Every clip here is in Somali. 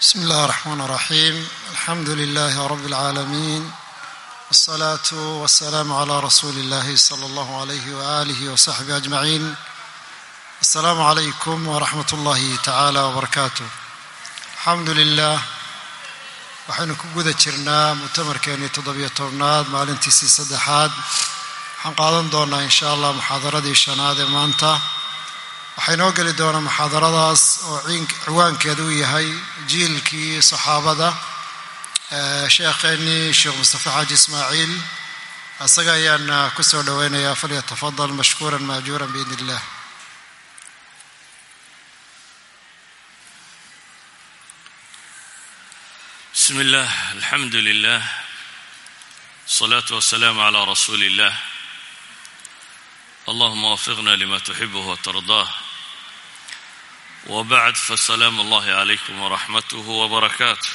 بسم الله الرحمن الرحيم الحمد لله رب العالمين والصلاة والسلام على رسول الله صلى الله عليه وآله وصحبه أجمعين السلام عليكم ورحمة الله تعالى وبركاته الحمد لله waxaynu ku guda jirnaa mutamarkeennii toddobiyo tobnaad maalintiisii saddexaad waxaan qaadan doonaa insha allah muxaadaradii shanaad ee maanta waxaa inoo geli doonaa muxaadaradaas oo ciwaankeeda u yahay jiilkii saxaabada eh, sheekheennii sheekh mustafe xaaji ismaaciil. Isaga ayaana eh, ku soo dhoweynayaa falyatafadal mashkuuran maajuuran biidni illah بسم الله الحمد لله asalaatu والسلام على رسول الله اللهم wafiqna لما تحبه وترضاه wbacd fasalaamu allahi calaykum waraxmatuhu wbarakaatu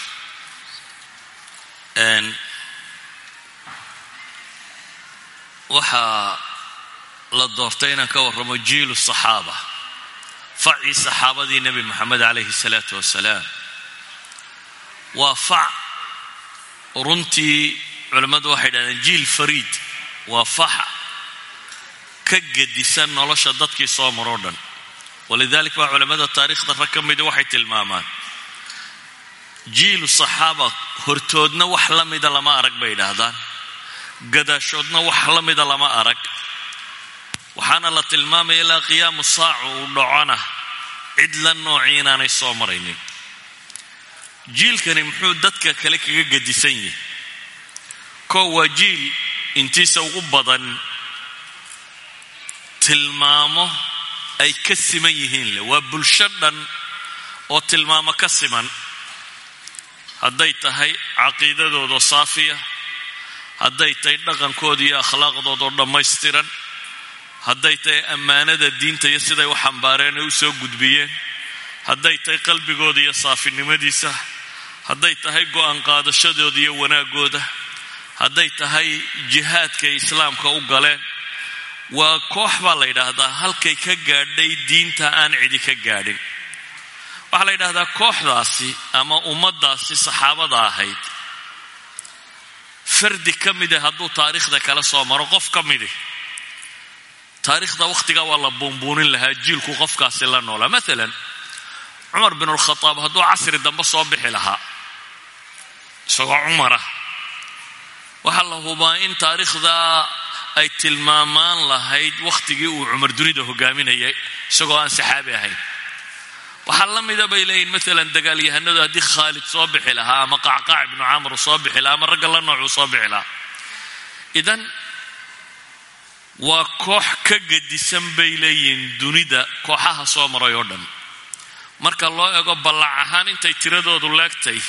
waxaa la doortay inaan ka warramo jiilu saxaaba. Facii saxaabadii nebi moxamed calayhi salaatu wasalaam waa fac runtii culimmadu waxay dhahdeen jiil fariid. Waa fax ka gedisan nolosha dadkii soo maroo dhan walidalik baa culammada taariikhda rag ka mida waxay tilmaamaan jiilu saxaaba hortoodna wax la mida lama arag bay idhaahdaan gadaashoodna wax la mida lama arag waxaana la tilmaamaya ilaa qiyaamu saacu uu dhacona cid la noocii inaanay soo maraynin jiilkani muxuu dadka kale kaga gedisan yahay koo waa jiil intiisa ugu badan tilmaamo ay ka siman yihiin leh. Waa bulsho dhan oo tilmaamo ka siman. Hadday tahay caqiidadooda saafiya hadday tahay dhaqankooda iyo akhlaaqdoodoo dhammaystiran hadday tahay ammaanada diinta iyo siday u xambaareen ay u soo gudbiyeen hadday tahay qalbigooda iyo saafinimadiisa hadday tahay go'aan qaadashadooda iyo wanaagooda hadday tahay jihaadkay islaamka u galeen waa koox baa la yidhaahdaa halkay ka gaadhay diinta aan cidi ka gaadhin. Waxaa la yidhahdaa kooxdaasi ama ummaddaasi saxaabada ahayd. Fardi ka mide hadduu taariikhda kala soo maro qof ka midi taariikhda wakhtigaa waa la buunbuunin lahaa jiilku qofkaasi la noolaa maalan cumar bin alkhadaab hadduu casri dambe soo bixi lahaa isagoo cumara waxaa la hubaa in taariikhdaa ay tilmaamaan lahayd wakhtigii uu cumar dunida hogaaminayay isagoo aan saxaabi ahayn. Waxaa la mida bay leeyihiin maalan dagaalyahanadu haddii khaalid soo bixi lahaa ama qacqaac ibnu camr soo bixi lahaa ama ragga la noocuu soo bixi lahaa. Idan waa koox ka gedisan bay leeyihiin dunida kooxaha soo maray oo dhan. Marka loo eego ballac ahaan intay tiradoodu leegtay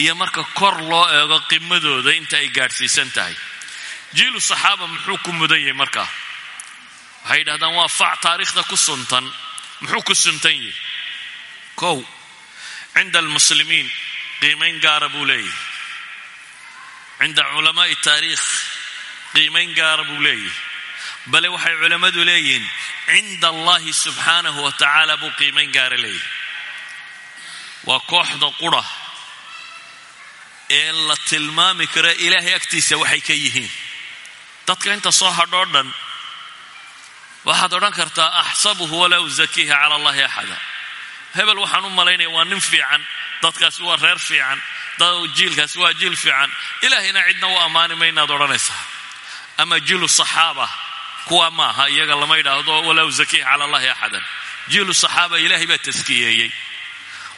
iyo marka kor loo eego qimadooda inta ay gaadhsiisan tahay jiilu saxaaba muxuu ku mudan yahay markaa waxay yidhahdaan waa fac taariikhda ku suntan. Muxuu ku suntan yahay. Kow cinda almuslimiin qiimayn gaara buu leeyahay. Cinda culamaa'i taariikh qiimayn gaara buu leeyahay. Bale waxay culammadu leeyihiin cinda allahi subxaanahu wa tacaala buu qiimayn gaara leeyahay. Waa kooxda qura ee la tilmaami kara ilaahay agtiisa waxay ka yihiin dadka inta soo hadhoo dhan waxaad odhan kartaa axsabuhu walaa usakiiha cala allahi axada. Hebel waxaan u malaynaya waa nin fiican dadkaasi waa reer fiican jiilkaasi waa jiil fiican. Ilaahayna cidna u ammaani maynaad odhanaysaa. Ama jiilu saxaaba kuwa ma aha iyaga lama yidhaahdo walaa usakiiha cala allahi axadan. Jiilu saxaaba ilaahay baa taskiyeeyey.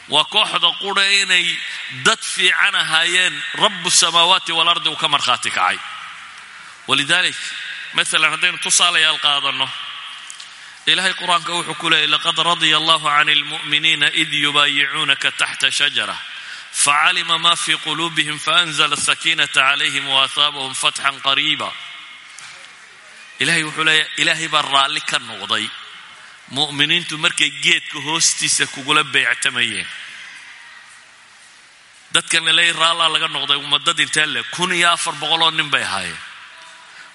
Waa kooxda qura inay dad fiican ahaayeen rabu samaawaati waalardi uu ka markhaati kacay walidalik maalan haddaynu tusaalayaal qaadanno. Ilaahay qur'aanka wuxuu ku leeyay laqad radya allahu can almu'miniina id yubaayicuunaka taxta shajara. Facalima ma fi quluubihim faanzla asakiinata calayhim waahaabahum fatxan qariiba. Ilahay wuxuu leeyahy ilaahay baa raalli ka noqday. Mu'miniintu markay geedka hoostiisa kugula beectamayeen. Dadkan laleeyahy raallaa laga noqday ummadad intee le kun iyo afar boqoloo nin ahaayeen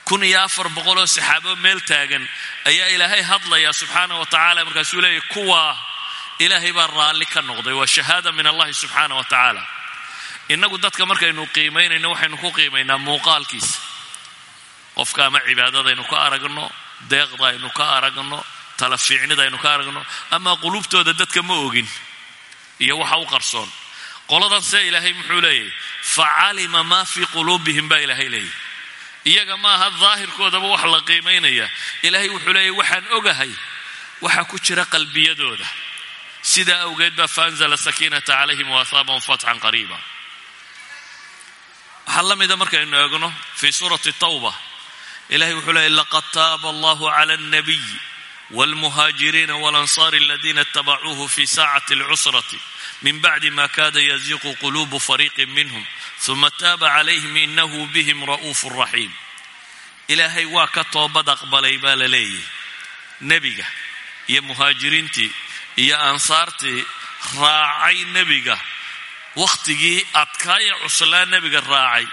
kun iyo afar boqoloo saxaabo meel taagan ayaa ilaahay hadlaya subxaana wa tacaala markaasuu leeyahy kuwaa ilaahay baa raalli ka noqday waa shahaada min allahi subxaana wa tacaala. Innagu dadka markaynu qiimaynayno waxaynu ku qiimaynaa muuqaalkiisa. Qofka ama cibaadadaynu ka aragno deeqda aynu ka aragno tala fiicnida aynu ka aragno ama qulubtooda dadka ma ogin iyo waxa u qarsoon. Qoladan see ilaahay muxuu leeyahy facalima maa fii quluubihim baa ilaahay leeyahy iyaga maaha daahirkoodaba wax la qiimaynaya ilaahay wuxuu leeyahy waxaan ogahay waxa ku jira qalbiyadooda. Sidaa awgeed baa faanzala sakiinata calayhim waahaabahum fatxan qariiba. Waxaa la mida markaynu eegno fii suurati tawba. Ilahay wuxuu leeyay laqad taaba allahu cala alnabiy walmuhaajiriina walansaari aladiina itabacuuhu fi saacati alcusrati min bacdi ma kaada yaziqu quluubu fariiqin minhum huma taaba calayhim inahu bihim ra'uufu raxiim ilaahay waa ka toobad aqbalay baa la leeyahy nebiga iyo muhaajiriintii iyo ansaartii raacay nebiga wakhtigii adkaaya cuslaa nebiga raacay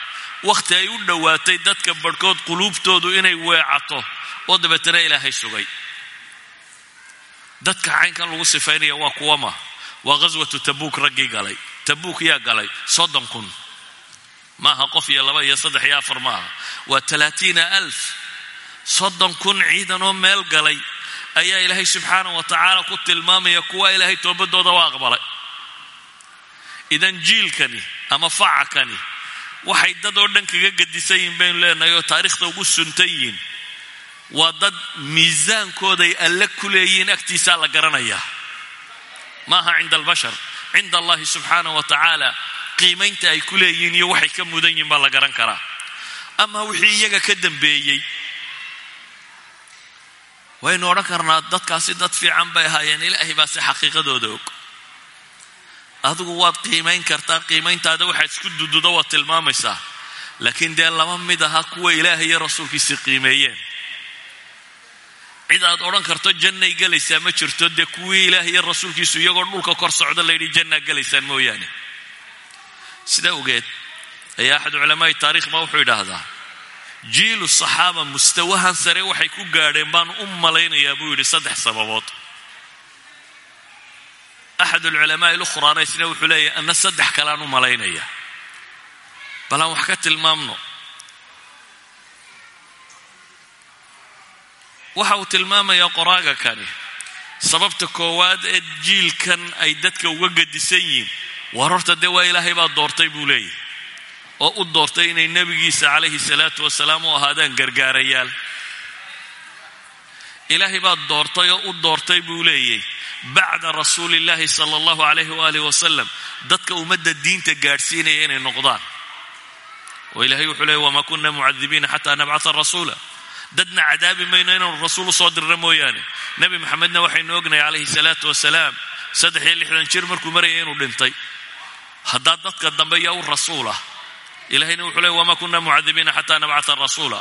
wakhti ay u dhowaatay dadka barhkood quluubtoodu inay weecato oo dabeetana ilaahay sugay dadka caynkan lagu sifaynaya waa kuwama waa ghaswatu tabuuk raggii galay. Tabuuk yaa galay. Soddon kun. Maaha qof iyo laba iyo saddex iyo afar maaha. Waa talaatiina alf. Soddon kun ciidanoo meel galay ayaa ilaahay subxaana wa tacaala ku tilmaamaya kuwa ilaahay toobadooda waa aqbalay. Idan jiilkani ama facakani waxay dad oo dhan kaga gadisan yihiin baynu leenahay oo taariikhda ugu suntan yihiin. Waa dad miisaankooday alle ku leeyihiin agtiisaa la garanayaa maaha cinda albashar cinda allahi subxaana wa tacaala qiimaynta ay ku leeyihiin iyo waxay ka mudan yihiin baa la garan karaa. Ama wixii iyaga ka dambeeyey. Waynu odhan karnaa dadkaasi dad fiican bay ahaayeen ilaahay baa si xaqiiqadooda og. Adigu waad qiimayn kartaa qiimayntaada waxaad isku dududo waad tilmaamaysaa. Laakiin dee lama mid aha kuwa ilaahay iyo rasuulkiisi qiimeeyeen cid aad odhan karto jannay gelaysaa ma jirto dee kuwii ilaahay iyo rasuulkiisu iyagoo dhulka kor socda layidhi jannaa gelaysaan mooyaane. Sidaa ogeed ayaa axad culamaai taarikh baa wuxuu yidhaahdaa jiilu saxaaba mustawahan sare waxay ku gaadheen baan u malaynayaa buu yidhi saddex sababood. Axad alculamaai lukhraana isna wuxuu leeyahy ana saddex kaleaan u malaynaya. Bal aan wax ka tilmaamno waxa uu tilmaamayaa qoraaga kani sababta koowaad ee jiilkan ay dadka uga gadisan yihiin. War horta dee waa ilaahay baa doortay buu leeyahy oo u doortay inay nebigiisa calayhi salaatu wasalaam u ahaadaan gargaarayaal. Ilaahay baa doortay oo u doortay buu leeyahy bacda rasuuli illaahi sala allahu calayhi waaalih wasalam dadka ummadda diinta gaadhsiinaya inay noqdaan. Oo ilaahay wuxuu leeyay wamaa kunna mucadibiina xataa nabcata rasuula dadna cadaabi mayno inaanu rasuul u soo dirna mooyaane. Nebi maxamedna waxaynu ognahay calayhi salaatu wasalaam saddex iyo lixdan jir markuu marayay inuu dhintay. Haddaa dadka dambe yaa u rasuulah ilahayna wuxuu leey wamaa kunna mucadibiina xataa nabcata rasuula.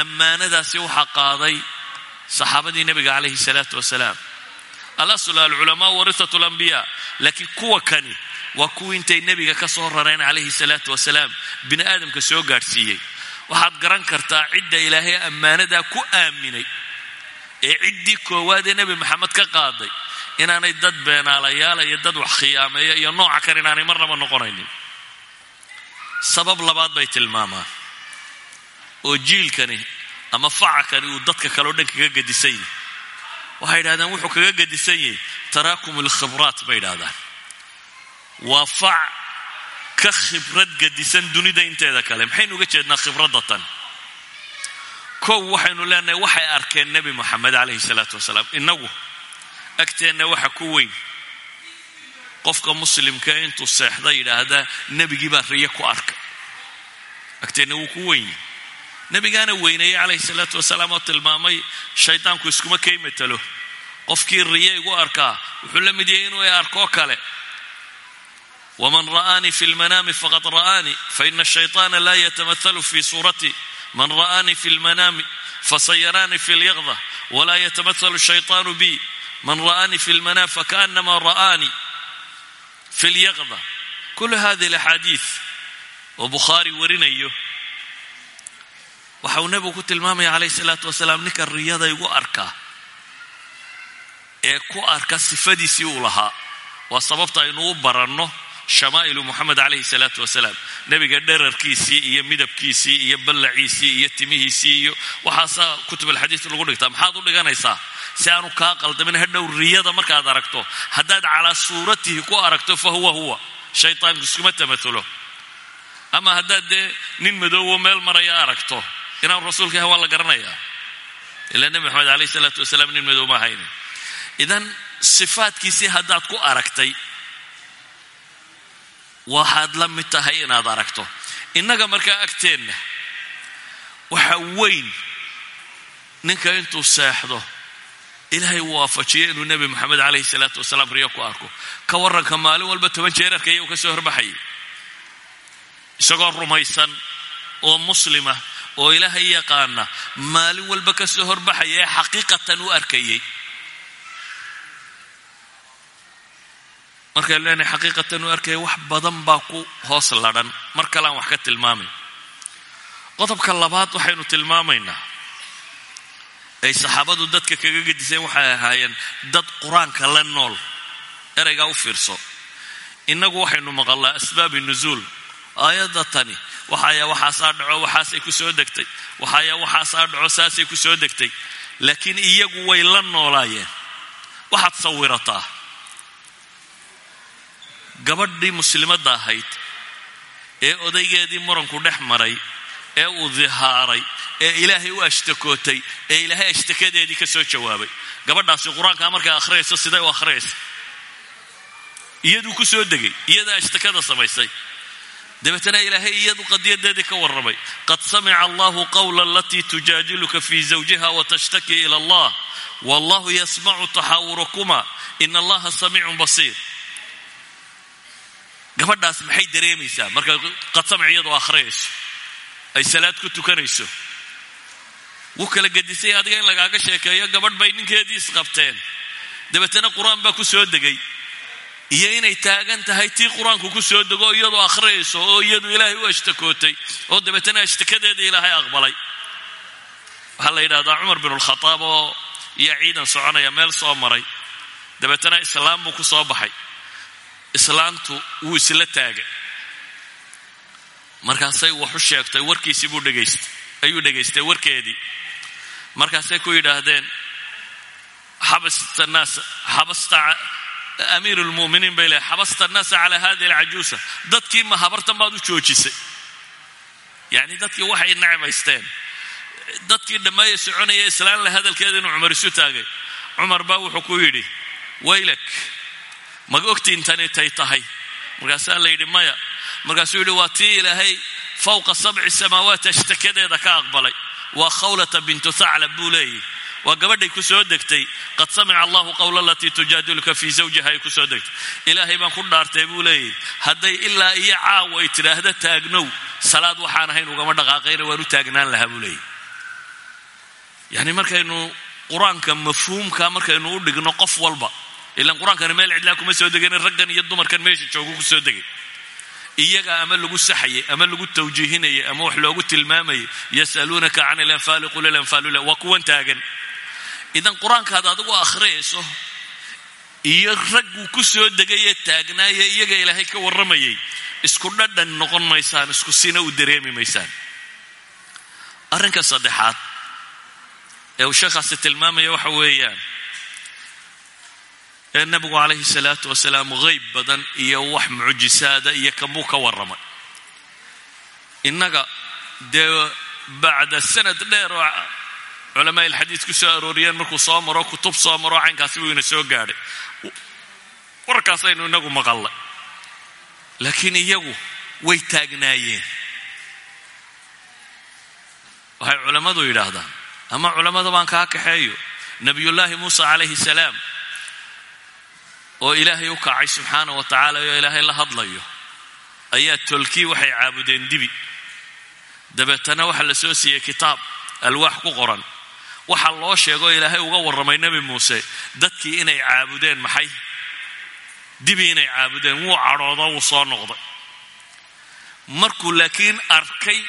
Ammaanadaasi waxaa qaaday saxaabadii nebiga calayhi salaatu wasalaam. Alasl alculamaa warisatu lambiya laakiin kuwa kani waa kuwii intay nebiga ka soo rareen calayhi salaatu wasalaam. Bini aadamka soo gaadhsiiyey waxaad garan kartaa cidda ilaahay ammaanadaa ku aaminay ee ciddii koowaad ee nebi maxamed ka qaaday inaanay dad beenaalayaala iyo dad wax khiyaameeya iyo nooca kan inaanay marnaba noqonaynin. Sabab labaad bay tilmaamaan. Oo jiilkani ama facakani uu dadka kaleo dhan kaga gadisan yahy waxay yidhahdeen wuxuu kaga gadisan yahay taraakum alkhibraat bay yidhahdaan waa fac ka khibrad gadisan dunida inteeda kale maxaynu uga jeednaa khibradda tan kow waxaynu leenahay waxay arkeen nebi moxamed calayhi salaatu wasalaam innagu agteenna waxa ku weyn qofka muslimka intuu seexda yidhaahdaa nebigii baa riyo ku arkay agteenna wuu ku weyn yahy nebigaana weyneeyey calayhi salaatu wasalaam oo tilmaamay shaydaanku iskuma kay matalo qofkii riyo igu arkaa wuxuu la mid yahay inuu i arkoo kale waman ra'aanii fi lmanaami faqad ra'aanii faina ashayطaana laa yatamahalu fi suurati man ra'aanii fi lmanaami fasayaraanii fi lyaqda walaa yatamahalu shayطaanu bi man ra'aanii fi lmanaam fakaأnama ra'aanii fi lyaqda kulu hadihi alaxaadiid oo bukhaari warinayo waxa uu nebigu ku tilmaamaya calayhi salaatu wasalaam ninka riyada igu arkaa ee ku arka sifadiisii uu lahaa waa sababta aynu u baranno shamaa'ilu moxamed calayhi salaatu wasalaam nebiga dherarkiisii iyo midabkiisii iyo ballaciisii iyo timihiisii iyo waxaasaa kutubulxadiis lagu dhigtaa. Maxaad u dhiganaysaa? Si aanu kaa qaldamin hadhow riyada markaad aragto haddaad calaa suuratihi ku aragto fa huwa huwa. Shaytaanku iskuma tamatulo ama haddaad dee nin madoowo meel maraya aragto inaan rasuulka yahay waa la garanayaa. Ilaa nebi maxamed calayhi salaatu wasalaam nin madow ma ahayn. Idan sifaadkiisii haddaad ku aragtay waxaad la mid tahay inaad aragto innaga markaa agteenna waxa weyn ninka intuu seexdo ilaahay uu waafajiyo inuu nebi moxamed calayhi salaatu wasalaam riyo ku arko ka warranka maalin walba toban jeer arkaya uu ka soo horbaxayay isagoo rumaysan oo muslima oo ilaahay yaqaana maalin walba ka soo horbaxaya ee xaqiiqatan u arkayay markaan leenahay xaqiiqatan u arkaya wax badan baa ku hoos ladhan mar kalean wax ka tilmaamay. Qodobka labaad waxaynu tilmaamaynaa ay saxaabadu dadka kaga gediseen waxay ahaayeen dad qur'aanka la nool ereygaa u fiirso. Innagu waxaynu maqalnaa asbaabi nusuul aayadda tani waxaya waxaasaa dhaco waxaasay ku soo degtay. Waxaya waxaasaa dhaco saasay ku soo degtay. Laakiin iyagu way la noolaayeen. Waxaad sawirataa gabadhii muslimadda ahayd ee odaygeedii muranku dhex maray ee uu dihaaray ee ilaahay u ashtakootay ee ilaahay ashtakadeedii ka soo jawaabay. Gabadhaasi qur'aankaa markay akhriyayso siday u akhriyaysa iyaduu ku soo degay iyadaa ashtakada samaysay. Dabeetana ilaahay iyadu qadiyadeedii ka warramay. Qad samica allahu qawla alatii tujaadiluka fii zawjiha watashtaki ila allah. Wallahu yasmacu taxaawurakuma ina allaha samiicun basiir gabadhaas maxay dareemaysaa? Marka qad samic iyadoo akhriyayso ay salaad ku tukanayso. Wuu kala gedisay adiga in lagaaga sheekeeyo gabadh bay ninkeedii isqabteen dabeetana qur'aan baa ku soo degay. Iyo inay taagan tahay tii qur'aanku ku soo dego iyadoo akhriyayso oo iyadu ilaahay u ashtakootay oo dabeetana ashtakadeeda ilaahay aqbalay. Waxaa la yidhahdaa cumar binulkhataab oo iyo ciidan soconaya meel soo maray. Dabeetana islaam buu ku soo baxay islaantu wuu isla taagay. Markaasay wax u sheegtay warkiisii buu dhegaystay ayuu dhegaystay warkeedii. Markaasay ku yidhaahdeen xabasta naas xabasta amiir lmuminiin bay leehay xabasta annaasa calaa hadihi alcajuusa dadkii ma habartan baad u joojisay. Yacni dadkii waxay necbaysteen dadkii dhammaaya soconaya islaan la hadalkeeda inuu cumar isu taagay. Cumar baa wuxuu ku yidhi waylak maga ogtiin tani tay tahay. Markaasaa la yidhi maya. Markaasuu yidhi waa tii ilaahay fawqa sabci samaawaat ashtakadeeda ka aqbalay. Waa khawlata bintu thaclab buu leeyahy. Waa gabadhay ku soo degtay. Qad samica allahu qawla alatii tujaadiluka fii zawjiha ay ku soo degtay. Ilaahay baan ku dhaartay buu leeyahy. Hadday ilaa iyo caawa ay tidhaahda taagnow salaad waxaan ahayn ugama dhaqaaqayna waan u taagnaan lahaa buu leeyahy. Yacni markaynu qur'aanka mafhuumka markaynu u dhigno qof walba ilaan qur'aankani meel cidlaa kuma soo degan raggan iyo dumarkan meesha joogu ku soo degay iyaga ama lagu saxayay ama lagu tawjiihinayay ama wax loogu tilmaamayay yasaluunaka can ilanfaali qul ilanfaalu waa kuwan taagan. Idan qur'aankaad adigu akhriyayso iyo ragguu ku soo degayee taagnaaya iyaga ilaahay ka warramayay isku dhadhan noqon maysaan isku sina u dareemi maysaan. Arrinka saddexaad ee uu sheekhaasi tilmaamaya waxa weeyaan ee nabigu calayhi salaatu wasalaam hayb badan iyo wax mucjisaada iyo kanbuu ka warramay. Innaga dee bacda sanad dheer oo culamaa ilxadiid ku soo arooriyeen markuu soo maro kutub soo maro caynkaasi ina soo gaadhay. Warkaasaynu inagu maqallay laakiin iyagu way taagnaayeen. Waxay culammadu yidhaahdaan ama culammada baan kaa kaxeeyo? Nabiyullaahi muusa calayhi salaam oo ilaahay u kacay subxaana wa tacaala oo ilaahay la hadlayo ayaa tolkii waxay caabudeen dibi. Dabeetana waxaa la soo siiyey kitaab alwaax ku qoran. Waxaa loo sheegoo ilaahay uga warramay nebi muuse dadkii inay caabudeen maxay? Dibi inay caabudeen wuu cadhoodo wuu soo noqday. Markuu laakiin arkay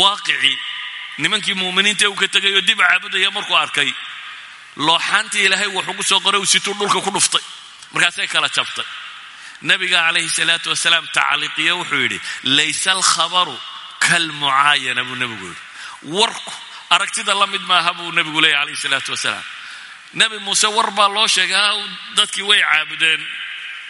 waaqicii nimankii muuminiinta uu ka tegay oo dib caabudaya markuu arkay looxaantii ilaahay wuxugu soo qoray uu situu dhulka ku dhuftay markaasay kala jabtay. Nabiga calayhi salaatu wasalaam tacliiqiyo wuxuu yidhi laysa alkhabaru kalmucaayana buu nebigu yidhi. Warku aragtida la mid maaha buu nebigu leeyay calayhi salaatu wasalaam. Nebi muuse war baa loo sheegay dadkii way caabudeen.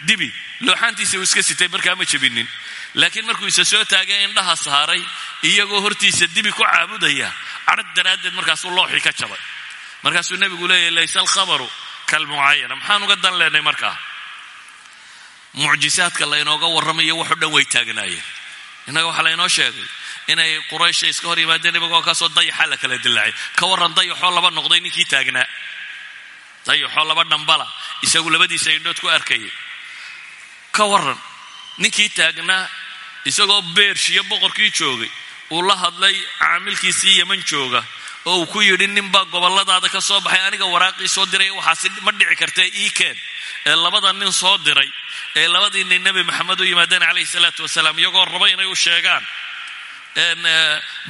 Dibi looxaantiisa uu iska sitay markaa ma jebinin. Laakiin markuu isa soo taagay indhaha saaray iyagoo hortiisa dibi ku caabudaya cadhag daraaddeed markaasuu looxii ka jabay. Markaasuu nebigu leeyahy laysa alkhabaru kalmucaayana. Maxaan uga dan leenay markaa mucjisaadka laynooga warramayo waxo dhan way taagnaayeen innaga waxaa laynoo sheegay inay quraysha iska hor yimaadeen ibagoo kaasoo dayaxa la kala dilaacay ka warran dayaxoo laba noqday ninkii taagnaa dayaxoo laba dhambala isagu labadiisa indhood ku arkayay. Ka warran ninkii taagnaa isagoo beershiyo boqorkii joogay. Uu la hadlay caamilkiisii yeman jooga oo uu ku yidhi ninbaa gobolladaada ka soo baxay aniga waraaqii soo diray waxaasi ma dhici kartee ii keen. Ee labada nin soo diray ee labadii nin nebi maxamed u yimaadeen calayhi salaatu wasalaam iyagoo raba inay u sheegaan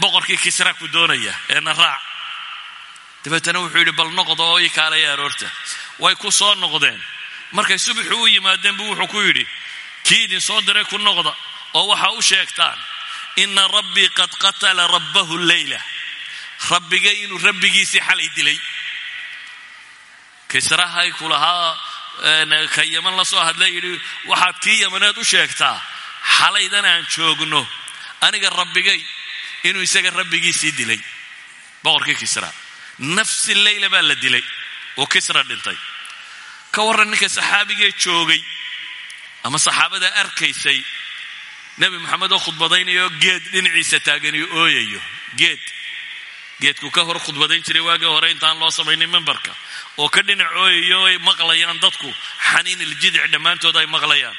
boqorkii kisra ku doonaya eena raac. Dabeetana wuxuu yidhi bal noqdo oo ii kaalaya aroorta. Way ku soo noqdeen. Markay subaxu u yimaadeen buu wuxuu ku yidhi kii idin soo diray ku noqda oo waxa u sheegtaan ina rabbii qad qatala rabbahu leyla rabbigay inuu rabbigiisii xalay dilay. Kisrahay ku lahaa ka yaman la soo hadla yidhi waxaad kii yamaneed u sheegtaa xalaydan aan joogno aniga rabbigay inuu isaga rabbigiisii dilay. Boqorkii kisra. Nafsi leyla baa la dilay oo kisra dhintay. Ka warran ninka saxaabigee joogay ama saxaabada arkaysay nebi maxamed oo khudbadaynayo geed dhinaciisa taaganiyo ooyayo geed geedku ka hor khudbadayn jiray waagii hore intaan loo samaynin mimbarka oo ka dhinac ooyayo ay maqlayaan dadku xaniin iljidic dhammaantood ay maqlayaan.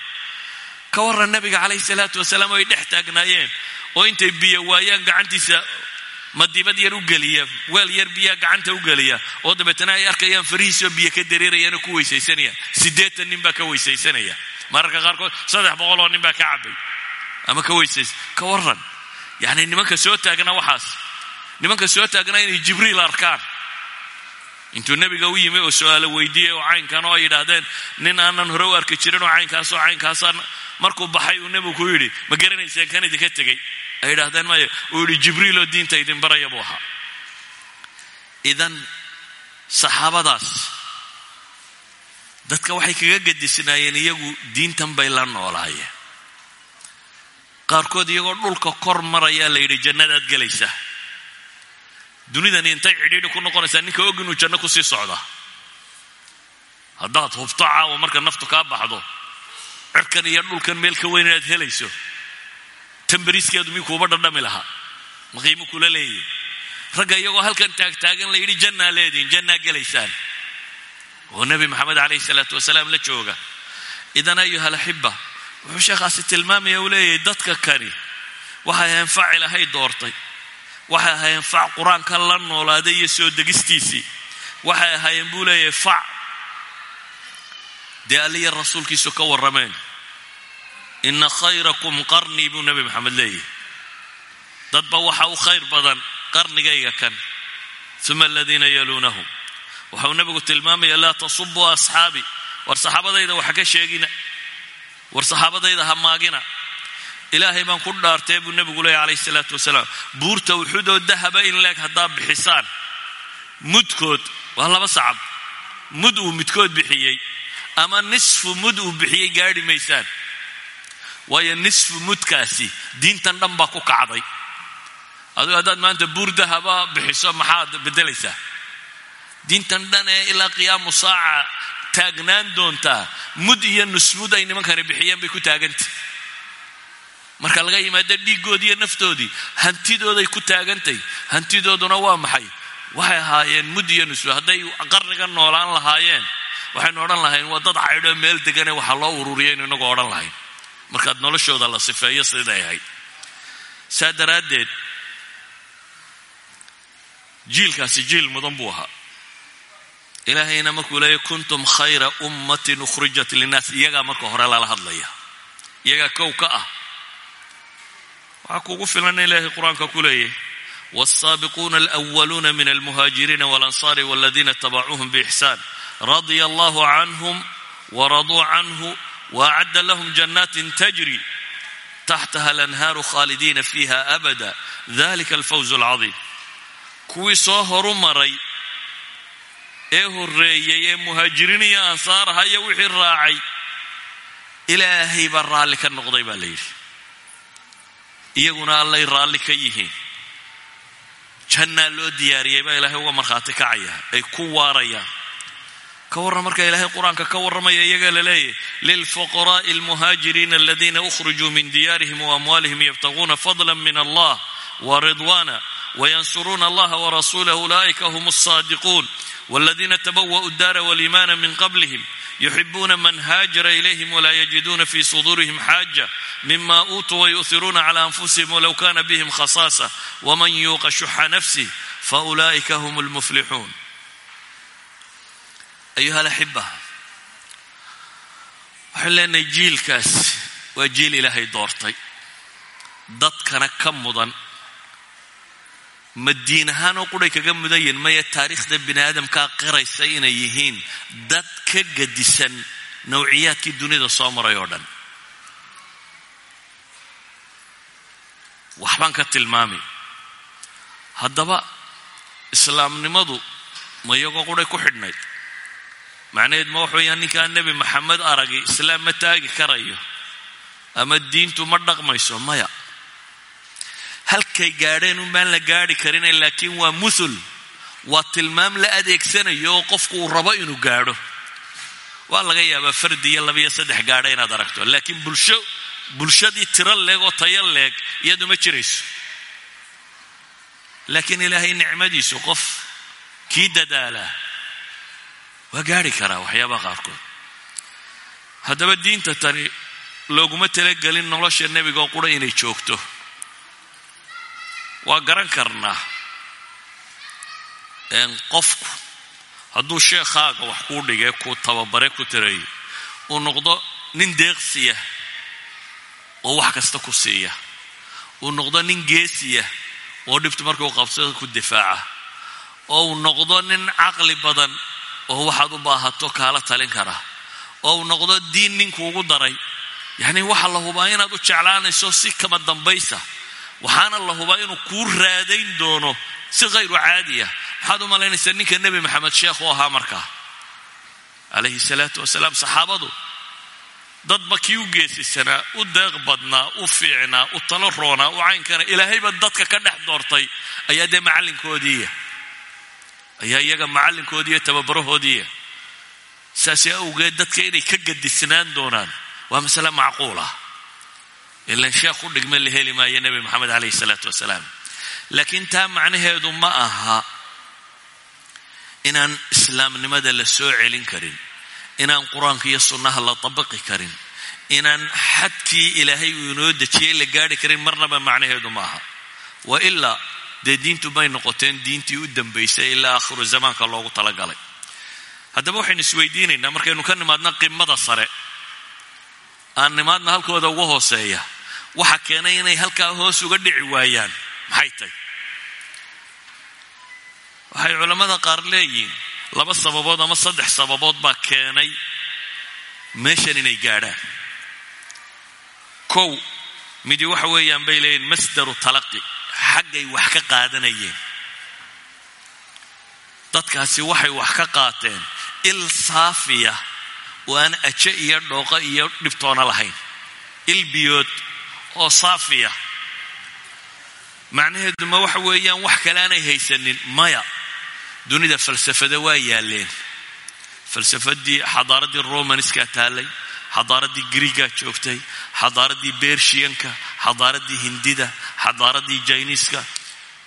Ka warran nabiga calayhi salaatu wasalaam oo ay dhex taagnaayeen oo intay biyo waayaan gacantiisa madibad yar u geliya weel yar biyaa gacanta u geliya oo dabeetana ay arkayaan farihiisoo biyo ka dareerayaan ku weysaysanayaan siddeetan nin baa ka weysaysanaya. Mararka qaarkood saddex boqol oo nin baa ka cabay ama ka weysaysa ka warran. Yacni nimanka soo taagna waxaas nimanka soo taagna inay jibriil arkaan. Intuu nebiga u yimi oo su'aalo weydiiyey oo caynkan oo ay yidhaahdeen nin aanan hore u arki jirin oo caynkaasoo caynkaasaan markuu baxay uu nebigu ku yidhi ma garanayseen kan idinka tegey? Ay yidhaahdeen maya uu yidhi jibriil oo diinta idin baraya buu ahaa. Idan saxaabadaas dadka waxay kaga gadisnaayeen iyagu diintan bay la noolaayeen. Qaarkood iyagoo dhulka kor marayaa la yidhi jannadaad gelaysaa dunidani intay cidhiidhi ku noqonaysaa ninka og inuu janno ku sii socda. Haddaad hubto caawa marka naftu kaa baxdo cirkan iyo dhulkan meel ka weyn inaad helayso tambariiskeedu mii kuuba dhadhami lahaa ma qiimo kula leeyahy ragga iyagoo halkan taagtaagan la yidhi jannaa leedihin jannaa gelaysaan. Oo nebi maxamed calayhi salaatu wasalaam la jooga idan ayuha alaxiba wuxuu sheekhaasi tilmaamaya uu leeyahay dadka kani waxay ahayn fac ilahay doortay waxay ahaayeen fac qur'aanka la noolaaday iyo soo degistiisii. Waxay ahaayeen buu leeyahay fac. Dee alliya rasuulkiisu ka warrameen. Ina khayrakum qarnii buu nebi maxamed leeyahay. Dadba waxa u khayr badan qarnigayga kan. Uma aladiina yaluunahum. Waxau nebigu tilmaamaya laa tasubuu asxaabi. War saxaabadayda waxa ka sheegina. War saxaabadayda ha maagina ilaahay baan ku dhaartee buu nebigu leeya calayhi salaatu wasalaam. Buurta uxudoo dahaba in leeg haddaa bixisaan. Mudkood waa laba sacab. Mud uu midkood bixiyey ama nisfu mud uu bixiyey gaadhi maysaan. Waayo nisfu mudkaasi diintan dhan baa ku kacday. Adigu haddaad maanta buur dahaba bixiso maxaad beddelaysaa? Diintan dhan ee ilaa qiyaamu saaca taagnaan doontaa mud iyo nusmud ay nimankani bixiyeen bay ku taagantah marka laga yimaado dhiiggoodii iyo naftoodii hantidooday ku taagantay hantidooduna waa maxay? Waxay ahaayeen mud iyo nusmud hadday qarniga noolaan lahaayeen waxaynu odhan lahayn waa dad caydhoo meel degane waxaa loo ururiyaynu inagoo odhan lahayn markaad noloshooda la sifeeyo siday ahayd. Saa daraaddeed jiilkaasi jiil mudan buu ahaa. Ilaahayna markuu leeya kuntum khayra ummatin ukhrijat linnaas. Iyagaa marka hore lala hadlaya iyagaa kow ka ah waxaa kuugu filan in ilaahay qur-aanka ku leeyahy والسابقون الأولون من المهاجرين والأنصار والذين اتبعوهم بإحسان رضي الله عنهم ورضوا عنه وأعد لهم جنات تجري تحتها الأنهار خالدين فيها أبدا ذلك الفوز العظيم kuwii soo horu maray ee horreeyey ee muhaajiriin iyo ansaar aha iyo wixii raacay ilaahay baa raalli ka noqday baa la yidhi iyaguna allay raalli ka yihiin. Jannaa loo diyaariyey baa ilaahay uga markhaati kacaya ay ku waarayaan. Ka warran marka ilaahay qur'aanka ka warramaya iyaga la leeyahy lilfuqaraءi almuhaajiriina aladiina ukhrujuu min diyaarihim waamwaalihim yabtaguuna fadla min allah waridwana وينصرون الله ورسوله أولئك هم الصادقون والذين تبوأوا الدار والإيمان من قبلهم يحبون من هاجر إليهم ولا يجدون في صدورهم حاجة مما أوتوا ويؤثرون على أنفسهم ولو كان بهم خصاصة ومن يوق شح نفسه فأولئك هم المفلحون أيها الأحبة وحلنا جيل كاس وجيل إلهي دورتي dadkana ka mudan ma diin ahaanoo quray kaga mudayin maya taariikhda bini aadamkaa qiraysa inay yihiin dad ka gadisan nawciyaadkii dunida soo maray oo dhan. Waxbaan ka tilmaami haddaba islaamnimadu ma iyagoo quray ku xidhnayd. Macnaheed ma wax weeyaan ninkaan nebi maxamed aragi islaam ma taagi karayo ama diintu ma dhaqmayso maya halkay gaadheen unbaan la gaadhi karina laakiin waa muthul waa tilmaam la adeegsanayo oo qofku uu rabo inuu gaadho. Waa laga yaabaa fardi iyo labiyo saddex gaadha inaad aragto laakiin bulsho bulshadii tiro leeg oo tayo leeg iyadu ma jirayso. Laakiin ilaahay nicmadiisu qof kii dadaalaa waa gaadhi karaa waxyaabaha qaarkood. Haddaba diinta tani looguma talagelin nolosha nebigaoo qura inay joogto waa garan karnaa qofku hadduu sheekhaaga wax kuu dhigee kuu tababare ku tirayo uu noqdo nin deeqsiya oo wax kasta ku siiya. Uu noqdo nin geesiya oo dhibtu markuu qabsada ku difaaca. Oo uu noqdo nin caqli badan oo waxaad u baahato kaala talin kara. Oo uu noqdo diin ninkuugu daray. Yacnii waxaa la hubaa inaad u jeclaanayso si kama dambaysa waxaana la hubaa inuu kuu raadayn doono si khayru caadiya maxaad u malaynaysaa ninka nebi maxamed sheekh u ahaa markaa calayhi salaatu wasalaam saxaabadu. Dadba kii u geesisanaa u deeq badnaa u fiicnaa u talo roonaa u caynkana ilaahayba dadka ka dhex doortay ayaa dee macallinkoodiiya ayaa iyaga macallinkoodiiya tababarahoodiiya saasi awgeed dadka inay ka gadisnaan doonaan waa masale macquulah ilan sheekh u dhigma la heli maayo nebi moxamed calayhi salaatu wasalaam. Laakiin taa macnaheedu ma aha inaan islaamnimada la soo celin karin inaan qur'aanka iyo sunnaha la tabaqi karin inaan xadkii ilaahay uu inoo dejiyey la gaadhi karin marnaba macnaheedu ma aha. Wa ilaa dee diintu may noqoteen diintii u dambaysay ilaa aakhiru zamaanka loogu talagalay. Haddaba waxaynu isweydiinaynaa markaynu ka nimaadna qimada sare aan nimaadna halkooda uga hooseeya waxa keenay inay halkaa hoos uga dhici waayaan. Maxay tahy waxay culammada qaar leeyihiin laba sababood ama saddex sababood baa keenay meeshan inay gaadhaan. Kow midi waxa weeyaan bay leeyihiin masdaru talaqi xaggay wax ka qaadanayeen. Dadkaasi waxay wax ka qaateen il saafiya oo aan aje iyo dhooqo iyo dhibtoona lahayn. Il biyood oo saafiya. Macnaheedu ma waxa weeyaan wax kale aanay haysanin. Maya dunida falsafada waa yaaleen. Falsafadii xadaaraddii romaniskaa taallay xadaaraddii griigaa joogtay xadaaraddii bershiyanka xadaaraddii hindida xadaaraddii jiniiska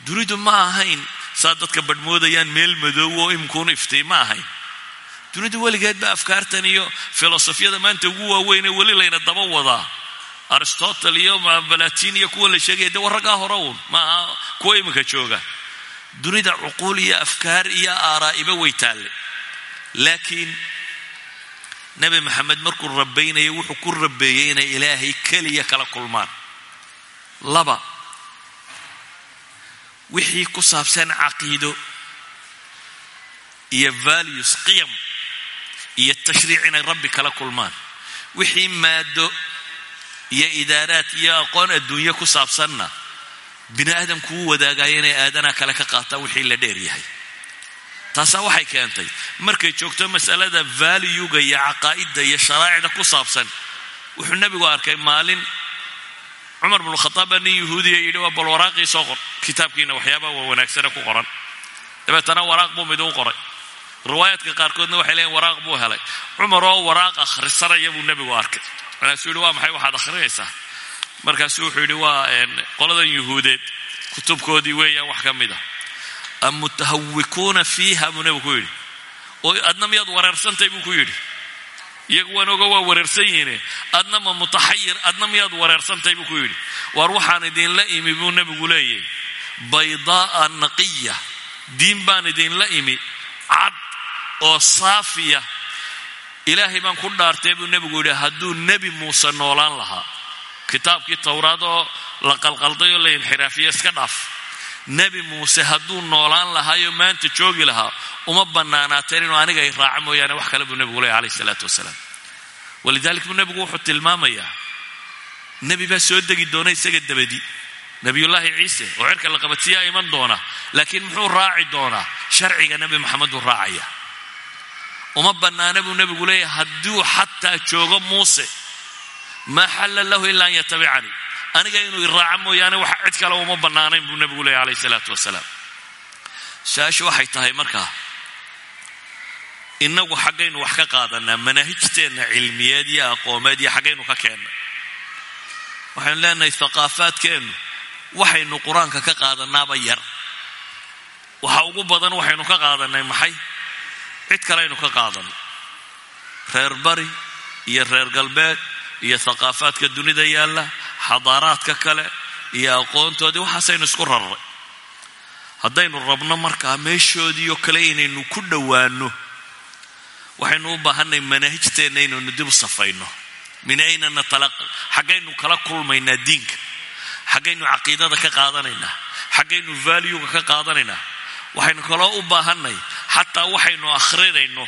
dunidu ma ahayn saa dadka badhmoodayaan meel madoow oo imkuunu iftay ma ahayn. Dunidu weligeed ba afkaartan iyo filosofiyada maanta ugu waaweynee weli layna daba wadaa aristotle iyo balatin iyo kuwa la sheegaya de warraggaa hore uun. Ma aha kuwa iminka jooga. Dunida cuquul iyo afkaar iyo aaraa'iba way taalle laakiin nebi maxamed markuu rabaynaya wuxuu ku rabeeyey inay ilaahay keliya kala kulmaan. Laba wixii ku saabsan caqiido iyo values qiyam iyo tashriic inay rabbi kala kulmaan. Wixii maado iyo idaaraad iyo aqoon adduunye ku saabsanna. Bini aadamku u wadaagayo inay aadanaha kale ka qaataan wixii la dheer yahay. Taasaa waxay keentay. Markay joogto masalada valuega iyo caqaa'idda iyo sharaa'icda ku saabsan wuxuu nebigu arkay maalin cumar bnu khataab baa nin yahuudiya yidhi waa bal waraaqii soo qor kitaabkiina waxyaabaha waa wanaagsane ku qoran. Dabeetana waraaq buu mid u qoray. Riwaayaadka qaarkoodna waxay leeyiin waraaq buu helay. Cumar oo waraaq akhrisanaya buu nebigu arkay markaasuu yidhi waa maxay waxaad akhrinaysaa? Markaasuu wuxuu yidhi waa qoladan yuhuudeed kutubkoodii weeyaan wax ka mid a amutahawikuuna fiiha buu nebigu ku yidhi. Oo adna miyaad wareersantay? buu ku yidhi. Iyagu waan oga waa wareersan yihiine. Adna ma mutaxayir adna miyaad wareersantay? buu ku yidhi. Waar waxaan idinla imi buu nebigu leeyahy baydaa'a naqiya diin baan idinla imi cad oo saafiya ilaahay baan ku dhaartay buu nebigu yidhi hadduu nebi muuse noolaan lahaa kitaabkii towraad oo la qalqalday oo la inxiraafiye iska dhaaf. Nebi muuse hadduu noolaan lahaayoo maanta joogi lahaa uma bannaanaateen inuu aniga ay raaca mooyaane wax kale buu nebigu leeyahy alayh isalaatu wasalaam. Walidalik buu nebigu wuxuu tilmaamayaa nebi baa soo degi doona isaga dabadi. Nebiyullaahi ciise oo cirka la qabadsiiyaa iman doona laakiin muxuu raaci doonaa? Sharciga nebi maxamed buu raacaya uma bannaana buu nebigu leeyahay hadduu xataa joogo muuse maa xalla lahu ila an yatabicanii aniga inuu iraaco mooyaane wax cid kale uma bannaanayn buu nebigu leeyahy alayh isalaatu wasalaam. Su'aashu waxay tahay markaa innagu xaggaynu wax ka qaadanaa manaahijteenna cilmiyeed iyo aqoomeed iyo xaggaynu ka keennay waxaynu leenahay thaqaafaadkeennu waxaynu qur'aanka ka qaadanaaba yar. Waxa ugu badan waxaynu ka qaadanay maxay cid kaleaynu ka qaadanay. Reer bari iyo reer galbeed iyo thaqaafaadka dunida yaalla xadaaraadka kale iyo aqoontoodii waxaasaynu isku rarray. Haddaynu rabno markaa meeshoodii oo kale inaynu ku dhowaanno waxaynu u baahanay manaahijteenna inaynu dib u safayno. Min ayna natalaqi xaggaynu kala kulmaynaa diinka. Xaggaynu caqiidada ka qaadanaynaa. Xaggaynu valuega ka qaadanaynaa waxaynu kaloo u baahanay xataa waxaynu akhrinayno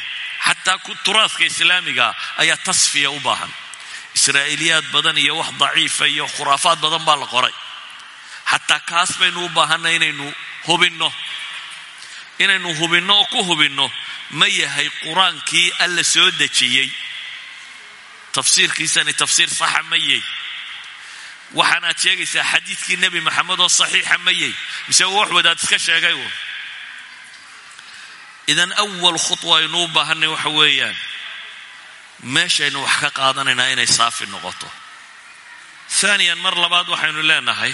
xataa turaadka islaamiga ayaa tasfiya u baahan. Israa'iiliyaad badan iyo wax daciifa iyo khuraafaad badan baa la qoray. Xataa kaas baynu u baahanay inaynu hubinno. Inaynu hubinno oo ku hubinno ma yahay qur'aankii alla soo dejiyey. Tafsiirkiisani tafsiir saxa ma yey. Waxaanaad sheegaysaa xadiidkii nebi maxamed oo saxiixa ma yey. Mise wax wadaad iska sheegay idan awal khudwa aynu u baahanay waxa weeyaan meeshaynu wax ka qaadanaynaa inay saafi noqoto. Haaniyan mar labaad waxaynu leenahay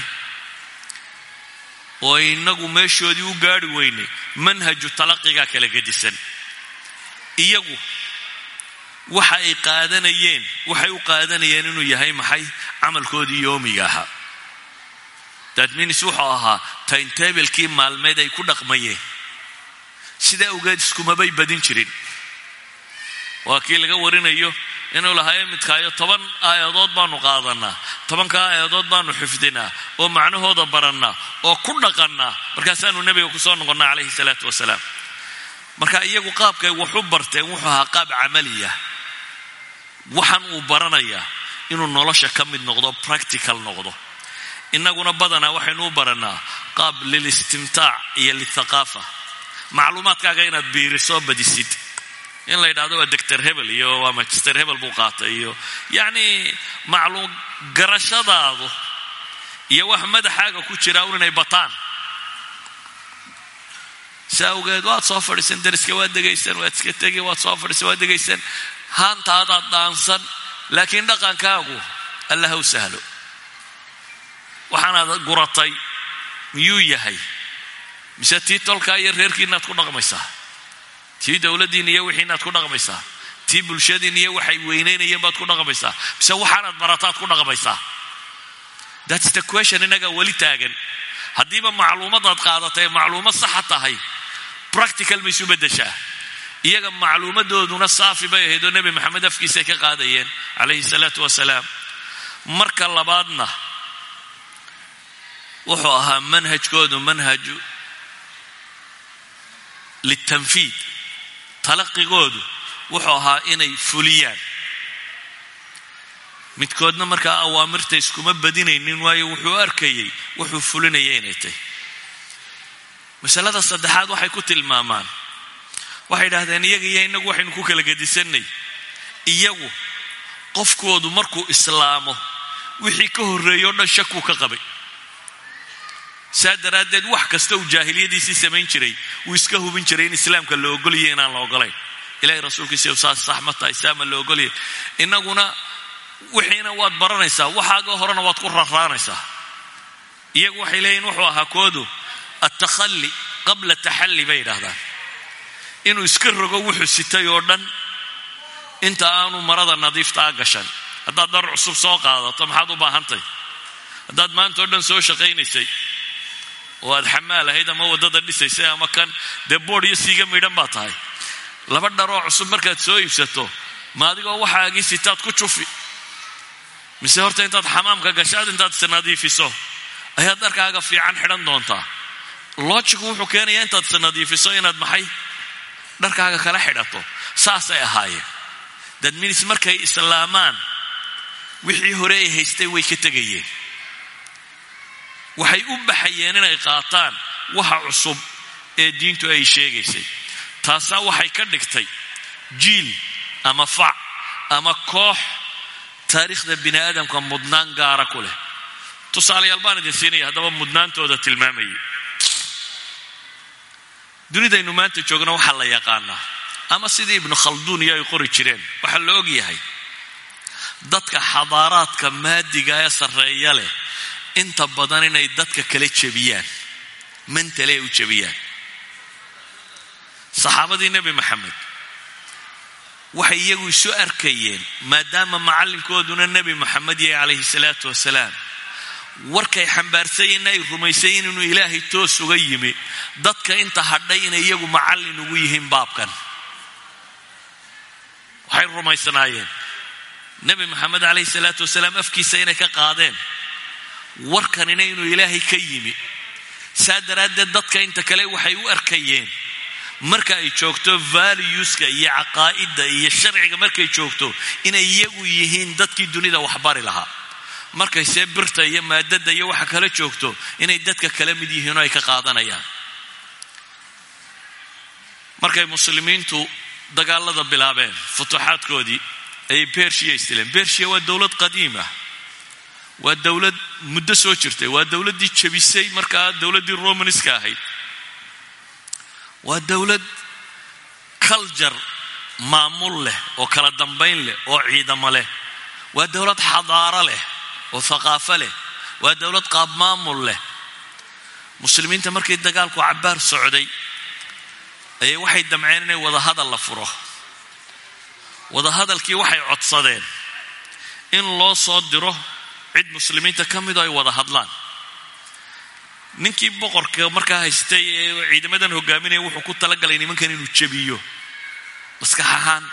oo inagu meeshoodii u gaari weynay manhaju talaqigaa kala gedisan. Iyagu waxa ay qaadanayeen waxay u qaadanayeen inuu yahay maxay camalkoodii yoomiga ahaa. Datminis wuxuu ahaa taintablekii maalmeed ay ku dhaqmayeen sidaa ogeed iskumabay badin jirin? Waa kii laga warinayo inuu lahayo midkaayo toban aayadood baanu qaadanaa tobankaa aayadood baanu xifdinaa oo macnahooda barannaa oo ku dhaqannaa. Markaasaanu nebiga ku soo noqonnaa calayhi salaatu wasalaam. Marka iyagu qaabkay waxu barteen wuxuu ahaa qaab camaliya. Waxaan uu baranayaa inuu nolosha ka mid noqdo practical noqdo. Innaguna badanaa waxaynu u barannaa qaab lilistimtaac iyo lithaqaafa macluumaadkaaga inaad biirisoo badisid in la yidhahdo waa doctor hebel iyo waa magister hebel buu qaatay iyo yacni macluum garashadaadu iyo wax madaxaaga ku jira un inay bataan. Si awgeed waad soo fadhiisan dariska waad degaysan waad iska tegi waad soo fadhiisan waad degaysan. Haantaadaad dhaansan laakiin dhaqankaagu alla ha u sahlo waxaanaad guratay miyuu yahay mise tii tolkaa iyo reerkiinaad ku dhaqmaysaa tii dowladdiin iyo wixiinaad ku dhaqmaysaa tii bulshadiin iyo waxay weynaynayeen baad ku dhaqmaysaa mise waxaanaad barataad ku dhaqmaysaa thats the question innagaa weli taagan. Haddiiba macluumadaad qaadatay macluumad saxa tahay practical ma isu beddeshaa? Iyaga macluumadooduna saafi bay ahayd oo nebi maxamed afkiisay ka qaadayeen calayhi salaatu wasalaam. Marka labaadna wuxuu ahaa manhajkoodu manhaju litanfiid talaqigoodu wuxuu ahaa inay fuliyaan midkoodna markaa awaamirta iskuma badinaynin waayo wuxuu arkayay wuxuu fulinaya inay tahy masalada saddexaad waxay ku tilmaamaan waxay idhahdeen iyaga iyo innagu waxaynu ku kala gedisanay iyagu qofkoodu markuu islaamo wixii ka horreeyay o dhan shakuu ka qabay saa daraaddeed wax kasta uu jaahiliyadiisii samayn jiray wuu iska hubin jiray in islaamka la ogolaya inaan la ogolayn. Ilahay rasuulkiisa saas sax ma tahay saama la ogolaya innaguna wixiina waad baranaysaa waxaaga horena waad ku raraanaysaa iyagu waxay leeyihiin wuxuu ahaa koodu altakhalli qabla taxalli bay yidhaahdaan. Inuu iska rogo wuxuu sitay oo dhan inta aanu marada nadiiftaa gashan. Haddaad dhar cusub soo qaadato maxaad u baahantahy haddaad maanta oo dhan soo shaqaynaysay oo aad xamaal ama waddada dhisaysay ama kan dee boodh iyo siiga midhan baa tahay laba dharoo cusub markaad soo iibsato ma adigoo waxaagii sitaad ku jufi mise horta intaad xamaamka gashaad intaad isnadiifiso ayaad dharkaaga fiican xidhan doontaa lojigu wuxuu keenayaa intaad isnadiifiso inaad maxay dharkaaga kala xidhato saasay ahaayeen dadminis markay islaamaan wixii hore ay haystay way ka tegayeen waxay u baxayeen inay qaataan waxa cusub ee diintu ay sheegaysay. Taasaa waxay ka dhigtay jiil ama fac ama koox taariikhda bini aadamka mudnaan gaara ku leh. Tusaalayaal baan idin siinaya haddaba mudnaantooda tilmaamayay dunidaynu maanta joogna waxaa la yaqaanaa ama sidii ibnu khalduun iyo ay qori jireen waxaa la og yahay dadka xadaaraadka maadiga ee sarreeya leh inta badan inay dadka kala jebiyaan mantale u jebiyaan saxaabadii nebi maxamed waxay iyagu isu arkayeen maadaama macallinkooduna nebi maxamed yahay calayhi salaatu wasalaam warkay xambaarsayiin ay rumaysayiin inuu ilaahay toos uga yimi dadka inta hadhay inay iyagu macallin ugu yihiin baabkan waxay rumaysanaayeen nebi maxamed calayhi salaatu wasalaam afkiisa inay ka qaadeen warkanina inuu ilaahay ka yimi. Saa daraaddeed dadka inta kale waxay u arkayeen. Marka ay joogto valueska iyo caqaa'idda iyo sharciga markay joogto inay iyagu yihiin dadkii dunida waxbari lahaa markay see birta iyo maadada iyo waxa kala joogto inay dadka kala mid yihiin oo ay ka qaadanayaan. Markay muslimiintu dagaalada bilaabeen futuuxaadkoodii ayay bershiya istileen bershiya waa dowlad qadiima waa dowlad muddo soo jirtay. Waa dowladdii jebisay markaa dowladdii romanska ahayd. Waa dowlad kaljar maamul leh oo kala dambayn leh oo ciidamo leh. Waa dowlad xadaaro leh oo thaqaafo leh. Waa dowlad qaab maamul leh. Muslimiinta markii dagaalku cabbaar socday ayay waxay damceen inay wadahadal la furo. Wadahadalkii waxay codsadeen in loo soo diro cid muslimiinta ka midoo ay wada hadlaan. Ninkii boqorka markaa haystay ee ciidamadan hogaaminaya wuxuu ku talagalay nimankan inuu jebiyo. Maskax ahaan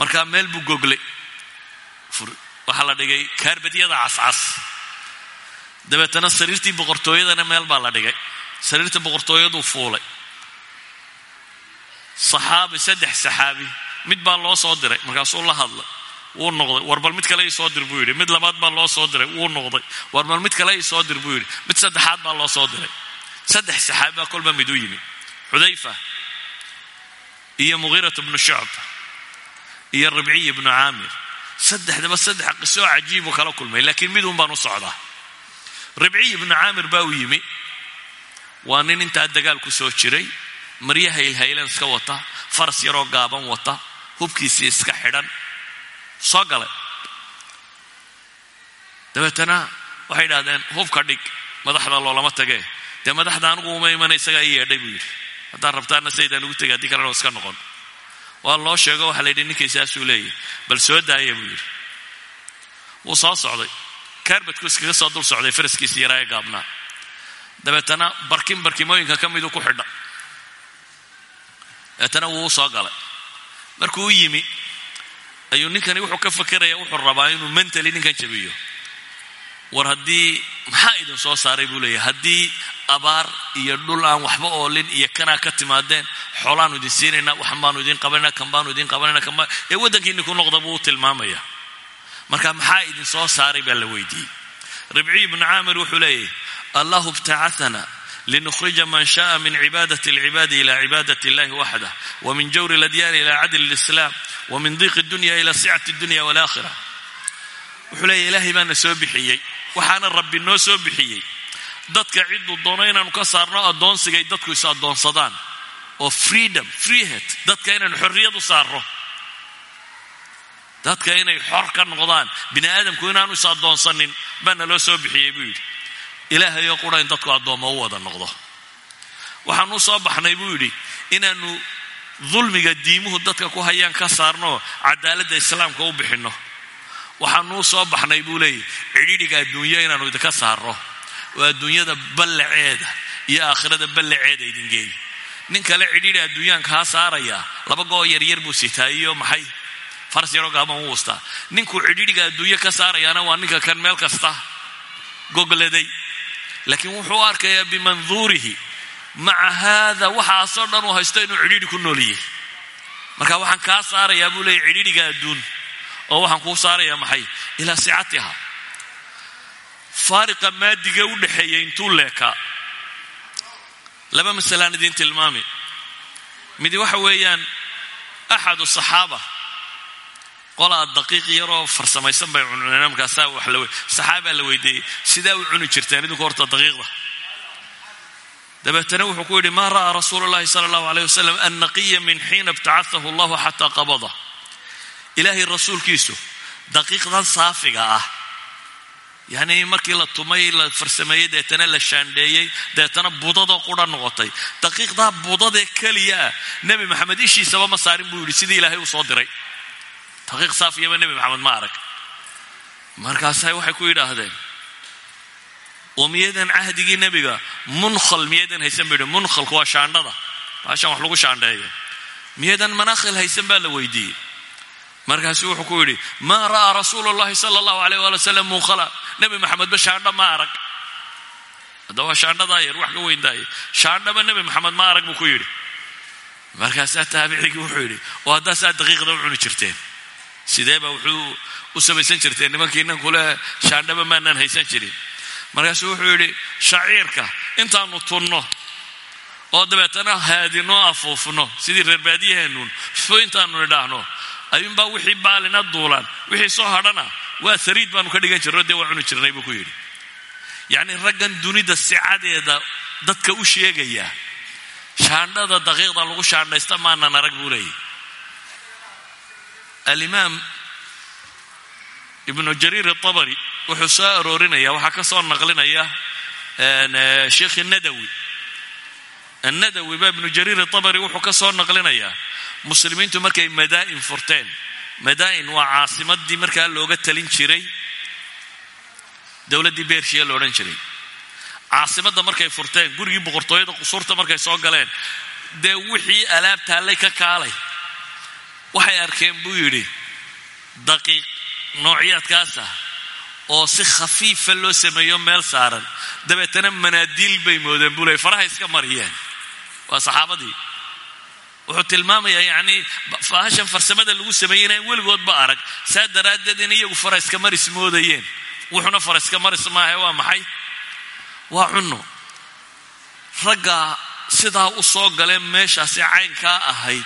markaa meel buu goglay waxaa la dhigay kaarbadyada cascas. Dabeetana sariirtii boqortooyadana meel baa la dhigay. Sariirta boqortooyaduu fuulay. Saxaabi saddex saxaabi mid baa loo soo diray. Markaasuu la hadlay wuu noqday. War bal mid kale ii soo dir buu yidhi. Mid labaad baa loo soo diray wuu noqday. War bal mid kale soo dir buu yidhi. Mid saddexaad baa loo soo diray. Saddex saxaabi baa kolba mid u yimi. Xudayfa iyo mughiirat bnu shucb iyo ribciy ibnu caamir. Saddexdaba saddex qisoo cajiibu kala kulmay laakiin mid un baan u socdaa. Ribciy ibnu caamir baa u yimi. Waa nin intaa dagaal ku soo jiray marya haylhaylan iska wata faras yaroo gaaban wata hubkiisii iska xidhan soo galay dabeetana waxay idhahdeen hubka dhig madaxda loolama tagee. Dee madaxda anigu uma imana isagaa i yeedhay buu yidhi. Haddaan rabtaana saydaan ugu tegay haddii kalena iska noqon. Waa loo sheego waxaa la yidhi ninkay saasuu leeyahy bal soo daaya buu yidhi. Wuu soo socday. Kaarbadku iskaga soo dul socday faraskiisi yaraa ee gaabnaa. Dabeetana barkin barkimooyinka ka miduu ku xidha. Dabeetana wuu u soo galay. Markuu u yimi ayuu ninkani wuxuu ka fakeraya wuxuu rabaa inuu mentali ninkan jabiyo. War haddii maxaa idin soo saaray buu leeyahy haddii abaar iyo dhul aan waxba oolin iyo kanaa ka timaadeen xoolaanu idin siinaynaa waxan baanu idin qabanayna kan baanu idin qabanayna kan baa ee waddankiini ku noqda buu u tilmaamaya. Marka maxaa idin soo saaray baa la weydiiyey. Ribciy ibnu caamir wuxuu leeyahy allahu ibtacatana linukhrija man shaءa min cibaadaة اlcibaadi ila cibaadaة اllahi waxdah wmin jawri اladyaani ila cadl اlislam wmin diiq اdunya ila sicati اdunya wاlaakhira wuxuu leeyahy ilaahay baana soo bixiyey waxaana rabbi noo soo bixiyey dadka cidduu doono inaanu ka saarno addoonsigay dadku is addoonsadaan oo freedom freehet dadka inaynu xorriyad u saarno dadka inay xor ka noqdaan bini aadamku inaanu is addoonsanin baana loo soo bixiyey buu yidhi ilaahayoo qura in dadku addoommo u wada noqdo. Waxaan u soo baxnay buu yidhi inaanu dulmiga diimuhu dadka ku hayaan ka saarno cadaaladda islaamka u bixinno. Waxaanuu soo baxnay buu leeyahy cidhiidhiga adduunya inaanu idinka saarno. Oo adduunyada ballaceeda iyo aakhirada ballaceeda idin geeyo nin kale cidhiidhi adduunyaan kaa saarayaa laba goo yaryar buu sitaa iyo maxay? Faras yaroo gaaban u wustaa ninkuu cidhiidhiga adduunyo ka saarayaana waa ninka kan meel kasta gogladay laakiin wuxuu arkayaa bimanduurihi. Maca haada waxaasoo dhan uu haysto inuu cidhiidhi ku nooliyey marka waxaan kaa saarayaa buu leeyahy cidhiidhiga adduun oo waxaan kuu saarayaa maxay? Ilaa sicatiha. Faariqa maadiga u dhexeeya intuu leekaa. Laba masalaan idiin tilmaami. Midi waxa weeyaan axadu saxaaba qolaa daqiiq yaroo farsamaysan bay cununeen markaasaa wax la saxaabaa la weydiiyey. Sidaa u cuni jirteen idinku horta daqiiqda dabeetana wuxuu ku yidhi maa ra'aa rasuulu llahi sala allahu alayh wasalam annaqiya min xiina ibtacahahu allahu xataa qabada. Ilaahay rasuulkiisu daqiiqdan saafiga ah yacni markii la tumay la farsameeyey deetana la shaandheeyey deetana budadoo qura noqotay. Daqiiqdaa budadee keliya ah nebi maxamed ishiisaba ma saarin buu yidhi sidii ilaahay u soo diray daqiiq saafiyaba nebi maxamed ma arag. Markaasay waxay ku yidhaahdeen oo miyadan cahdigii nebiga munkhal haysan buu yidhi. Munkhalku waa shaandhada. Wax lagu shaandheeyo. Miyadan manaakhil haysan baa la weydiiyey. Markaasuu wuxuu ku yidhi maa ra'aa rasuulu llahi sala allahu alayh waali wasalam munkhala nebi shaandha ma arag. Shaandhadaa yar wax ka weyndaaya. Shaandhaba nebi maxamed ma arag ku yidhi. Markaasaa taabicigii wuxuu yidhi oo haddaasaa daqiiqda u cuni jirteen sideeba wuxuu u samaysan jirteen nimankii nan kule shaandhaba maanaan haysan jirin. Markaasuu wuxuu yidhi shaciirka intaanu tunno oo dabeetana haadino afuufno sidii reer baadiyaheenuun fo intaanu nidhaahno ayuunbaa wixii baalina duulaan wixii soo hadhana waa sariid baanu ka dhigan jirno dee waa cuni jirnay buu ku yidhi. Yacni raggan dunida sicadeeda dadka u sheegaya shaandhada daqiiqda lagu shaandhaysta maanan arag buu leeyahy alimaam ibnu jariir atabari wuxuu soo aroorinaya waxaa ka soo naqlinaya sheikhi nadawi annadawi. Ba ibnu jariir atabari wuxuu ka soo naqlinayaa muslimiintu markay madaa'in furteen. Madaa'in waa caasimadii markaa looga talin jiray dowladdii bershiya la odhan jiray. Caasimadda markay furteen gurigii boqortooyada qusuurta markay soo galeen dee wixii alaab taallay ka kaalay waxay arkeen buu yidhi daqiiq noocyaadkaas ah oo si khafiifa loo sameeyo meel saaran dabeetana manaadiil bay moodeen buu leey faraha iska mariyeen. Waa saxaabadii. Wuxuu tilmaamayaa yacnii faahashan farsamada lagu sameeyey inaan weligoodba arag saa daraaddeed in iyagu fara iska maris moodayeen. Wuxuuna fara iska maris maahe waa maxay? Waa cunno. Ragga sidaa u soo galeen meeshaasi caynkaa ahayd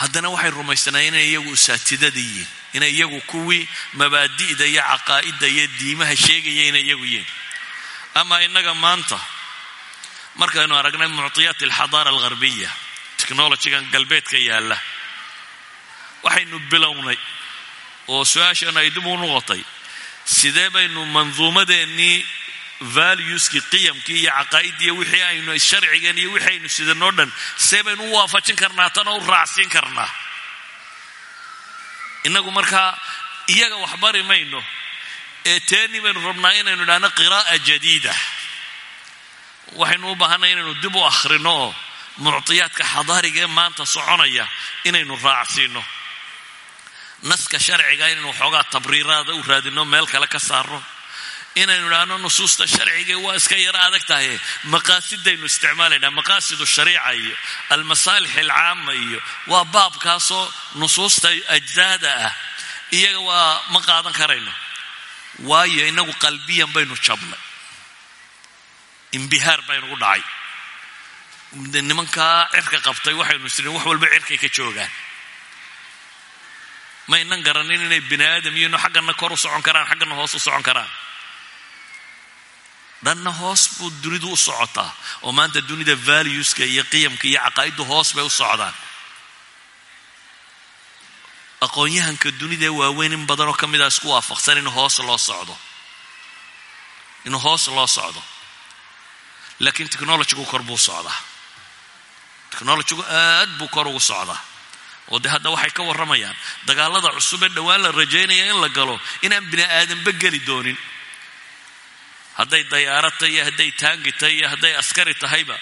haddana waxay rumaysanaayeen inay iyagu usaatidada yihiin inay iyagu kuwii mabaadi'da iyo caqaa'idda iyo diimaha sheegaya inay iyagu yihiin. Ama innaga maanta markaynu aragnay muctiyaat alxadaara algharbiya technolojigan galbeedka yaalla waxaynu bilownay oo su'aashan ay dib u noqotay sidee baynu manduumadeennii valueskii qiyamkii iyo caqaa'iddii wixii aynu sharcigan iyo wixii aynu sidanoo dhan see baynu u waafajin karnaa tana u raacsiin karnaa. Innagu markaa iyaga wax bari mayno ee teeni baynu rabnaa inaynu idhaahno qiraa'a jadiida. Waxaynu u baahanay inaynu dib u akhrino oo muctiyaadka xadaariga ee maanta soconaya inaynu raacsiino. Naska sharciga inaynu waxoogaa tabriiraada u raadino meel kale ka saarno inaynu idhaahno nusuusta sharciga waa iska yaro adag tahay maqaasidaynu isticmaalaynaa maqaasidu shariica iyo almasaalix alcaama iyo waa baabkaasoo nusuusta ajdaada ah. Iyaga waa ma qaadan karayno. Waayo inagu qalbiyan baynu jabnay. Imbihaar baynugu dhacay. Nimankaa cirka qabtay waxaynu isrin wax walba cirkay ka joogaan. Maynan garanin inay bini aadam iyonu xaggana kor u socon karaan xaggana hoos u socon karaan dhanna hoos buu dunidu u socotaa oo maanta dunida valueska iyo qiyamka iyo caqaa'iddu hoos bay u socdaan. Aqoon-yahanka dunida waaweyn in badanoo ka mid a isku waafaqsan in hoos loo socdo. In hoos loo socdo. Laakiin technologygu kor buu socdaa. Technologygu aad buu kor ugu socdaa. Oo de hadda waxay ka warramayaan dagaalada cusub ee dhowaan la rajaynaya in la galo inaan bini aadanba geli doonin hadday dayaaro tahay iyo hadday taangi tahay iyo hadday askari tahayba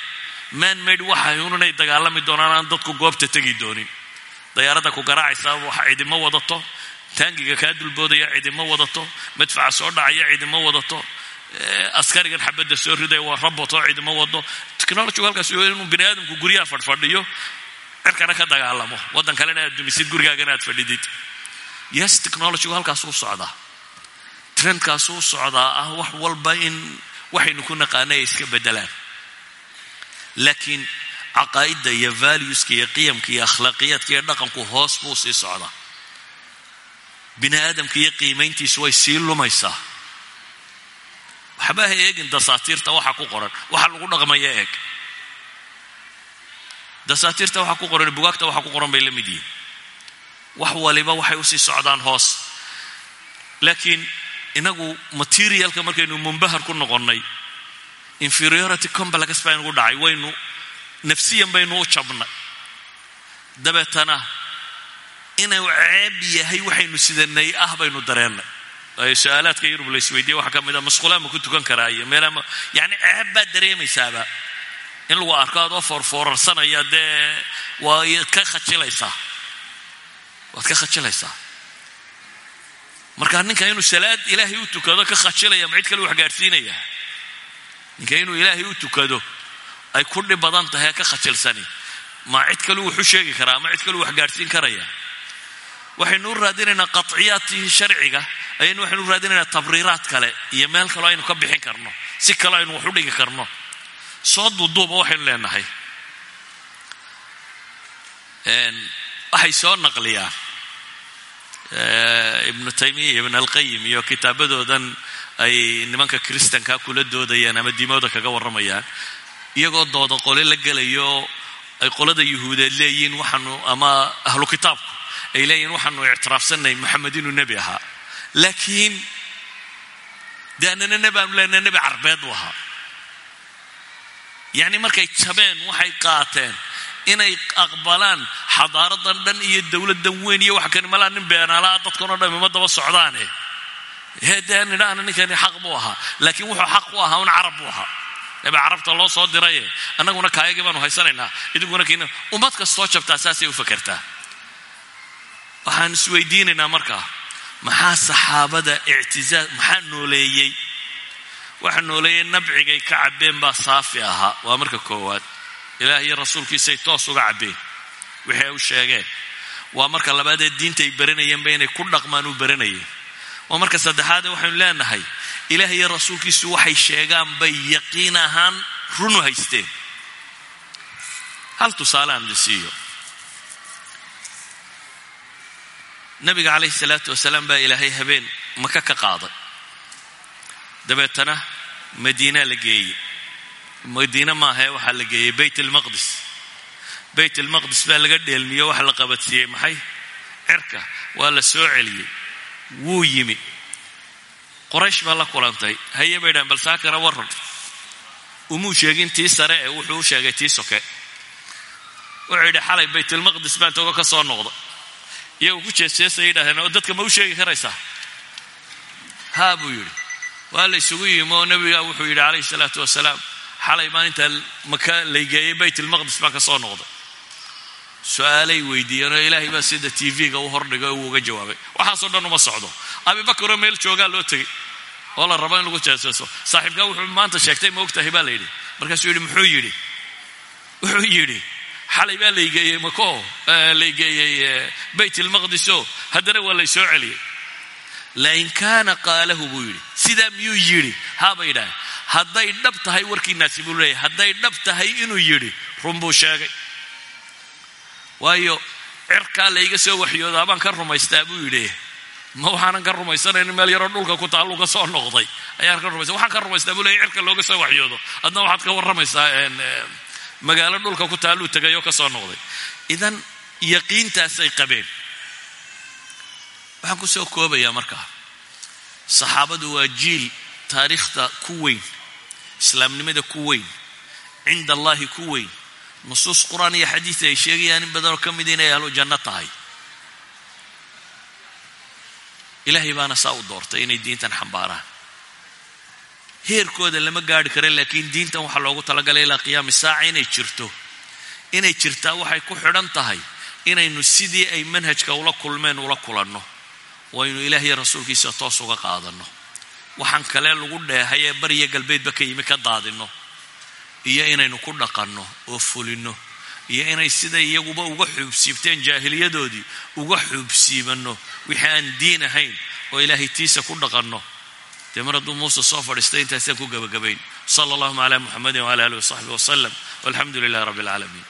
man maid waxay un inay dagaalami doonaan aan dadku goobta tegi doonin. Dayaaradda ku garaacaysaa waxa cidimo wadato. Taangiga kaa dulboodaya cidimo wadato. Madfaca soo dhacaya cidimo wadato. Askarigan xabadda soo ridaya waa rabotoo cidimo wado. Technologygu halkaas inuu bini aadamku guryaha fadhfadhiyo cirkana ka dagaalamo. Waddan kalena aad dumisid gurigaagana aad fadhidid. Yes technologygu halkaasuu socdaa trendkaasuu socdaa ah wax walba in waxaynu ku naqaana ay iska bedelaan laakiin caqaa'idda iyo valueska iyo qiyamka iyo akhlaaqiyaadka iyo dhaqanku hoos buu sii socdaa. Bini aadamka iyo qiimayntiisu way sii lumaysaa. Waxba ha eegin dasaatiirta waxa ku qoran. Waxa lagu dhaqmaya eeg. Dasaatiirta waxa ku qoran bugaagta waxa ku qoran bay la mid yihiin. Wax waliba waxay u sii socdaan hoos. Laakiin inagu materialka markaynu mumbahar ku noqonnay inferiority complex baa inugu dhacay waynu nafsiyan baynu u jabnay. Dabeetana inuu ceeb yahay waxaynu sidanay ah baynu dareennay. Waayo su'aalaadka yurub la isweydiiya waxaa ka mid a masquulaama ku tukan karaa iyo meelama yacni ceeb baad dareemaysaaba in lagu arko adoo foorfoorarsanaya dee waad ka khajilaysaa waad ka khajilaysaa marka ninka inuu salaad ilaahay u tukado ka khajilaya ma cid kale wax gaadhsiinaya ninka inuu ilaahay u tukado ay ku dhib tahay ka khajilsani ma cid kalu wax sheegi karaa ma cid kalu wax gaadhsiin karaya. Waxaynu u raadinaynaa qaciyaadtii sharciga ayaynu waxaynu u raadinaynaa tabriiraad kale iyo meel kaleo aynu ka bixin karno si kaleo aynu wax u dhigi karno. Soo duuduuba waxaynu leenahay. Waxay soo naqliyaan ibnu taymiya ibn alqayim iyo kitaabadoodan ay nimanka kristanka kula doodayaan ama diimooda kaga warramayaan iyagoo dooda qole la gelayo ay qolada yuhuudeed leeyihiin waxaanu ama ahlu kitaabku ay leeyihiin waxaanu ictiraafsanay maxamed inuu nebi ahaa. Laakiin de anana nebi aanu lena nebi carbeed buu ahaa. Yacni markay jabeen waxay qaateen inay aqbalaan xadaaradan dhan iyo dowladdan weyn iyo wax kani malaa nin beenaalaa dadkanoo dhan ima daba socdaane. Hede nidhaahna ninkani xaq buu ahaa laakiin wuxuu xaq u ahaa un carab buu ahaa. Nebi carabta loo soo diraye annaguna kaayagii baanu haysanaynaa idinkuna kiina ummad kastoo jabtaa saasay u fakertaa waxaan isweydiinaynaa markaa maxaa saxaabada ictizaaz maxaa nooleeyey? Waxa nooleeyey nabcigay ka cabbeen baa saafi ahaa waa marka koowaad ilaah iyo rasuulkiisay toos uga cabbeen. Wixii ay u sheegeen waa marka labaadee diinta ay baranayeenba inay ku dhaqmaan u baranayeen waa marka saddexaadee waxaynu leenahay ilaah iyo rasuulkiisu waxay sheegaan bay yaqiin ahaan runu haysteen. Hal tusaale aan la siiyo. Nabiga calayhi salaatu wasalaam baa ilaahay habeen maka ka qaaday. Dabeetana madiina la geeyey madiine maahae waxaa la geeyey bayt almaqdis bayt almaqdis baa laga dheelmiyo waxa la qabadsiiyey maxay? Cirka waa la soo celiyey. Wuu yimi. Qoraysh baa la kulantay haye bay dhahan bal saakana waran umuu sheegin tii sare ee wuxuu u sheegay tii soke. Wuxuu yidhi xalay baytalmaqdis baan togo ka soo noqda iyagu ku jeesjeesayay yidhahdeen oo dadka ma u sheegi karaysaa? Haa buu yidhi. Waa la isugu yimi oo nebiga wuxuu yidhi calayhi salaatu wasalaam xalay maalinta maka laygeeyey baytalmaqdis baan ka soo noqday. Su'aalay weydiiyeen oo ilaahay baa sida t v-ga u hordhigay oo uu uga jawaabay. Waxaasoo dhan uma socdo. Abibakaroo meel joogaa loo tegey. Oo la rabo in lagu jeeseeso saaxiibkaa wuxuu maanta sheegtay ma ogtahay? baa la yidhi. Markaasuu yidhi muxuu yidhi? Wuxuu yidhi xalay baa laygeeyey mako laygeeyey bayt ilmaqdiso haddana waa lay soo celiyey lain kaana qaalahu buu yidhi sidaa miyuu yidhi haabay idhaah hadday dhab tahay warkiinaasi buu leeyahy hadday dhab tahay inuu yidhi run buu sheegay. Waayo cirkaa layga soo waxyoodaa baan ka rumaystaa buu yidhi. Ma waxaanan ka rumaysanayn meel yaroo dhulka ku taallu ka soo noqday. Ayaan ka rumaysa waxaan ka rumaystaa buu leeyahy cirka looga soo waxyoodo. Adna waxaad ka warramaysaa magaalo dhulka ku taalluu tegay oo ka soo noqday. Idan yaqiintaasay qabeen. Waxaan ku soo koobayaa markaa saxaabadu waa jiil taariikhda ku weyn islaamnimada ku weyn cinda allaahi ku weyn nusuus qur'aan iyo xadiid ay sheegayaan in badanoo ka mid inay ahlu janno tahay. Ilaahay baana saa u doortay inay diintan xambaaraan. Heerkooda lama gaari kara laakiin diintan waxaa loogu talagalay ilaa qiyaami saaca inay jirto. Inay jirtaa waxay ku xidhan tahay inaynu sidii ay manhajka ula kulmeen ula kulanno waynu ilaahyo rasuulkiisa toos uga qaadanno. Waxaan kale lagu dheehay ee bariya galbeedba ka yimi ka daadinno. Iyo inaynu ku dhaqanno oo fulinno. Iyo inay siday iyaguba uga xuubsiibteen jaahiliyadoodii uga xuubsiibanno. Wixii aan diin ahayn oo ilaahay tiisa ku dhaqanno. Dee mar hadduu muuse soo fadhiistay intaasaan ku gebagabayn sala allahuma calaa muxamedin wala alih wasaxbi wasalam walxamdu lilahi rabbi alcaalamiin